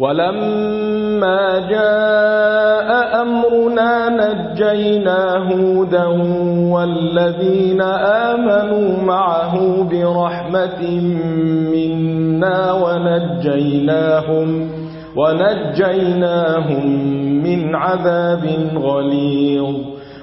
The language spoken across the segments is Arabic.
ولما جاء أمرنا نجينا هودا والذين آمنوا معه برحمة منا ونجيناهم ونجيناهم من عذاب غليظ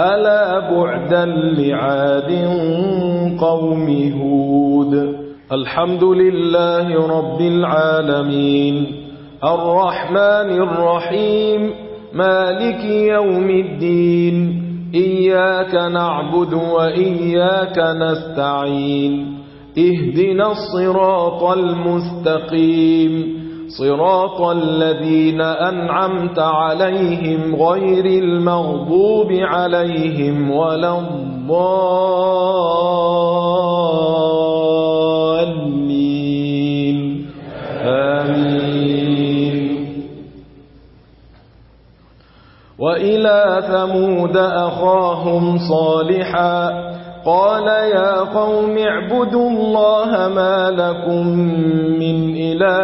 ألا بعدا لعاد قوم هود الحمد لله رب العالمين الرحمن الرحيم مالك يوم الدين إياك نعبد وإياك نستعين اهدنا الصراط المستقيم صراط الذين أنعمت عليهم غير المغضوب عليهم ولا الضالين. آمين. وإلى ثمود أخاهم صالحا. قال يا قوم اعبدوا الله ما لكم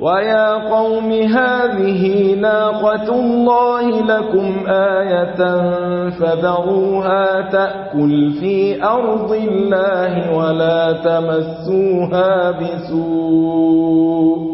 ويا قوم هذه ناقة الله لكم آية فذروها تأكل في أرض الله ولا تمسوها بسوء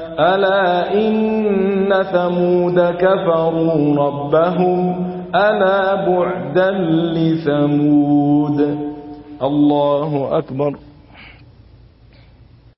ألا إن ثمود كفروا ربهم ألا بعدا لثمود. الله أكبر.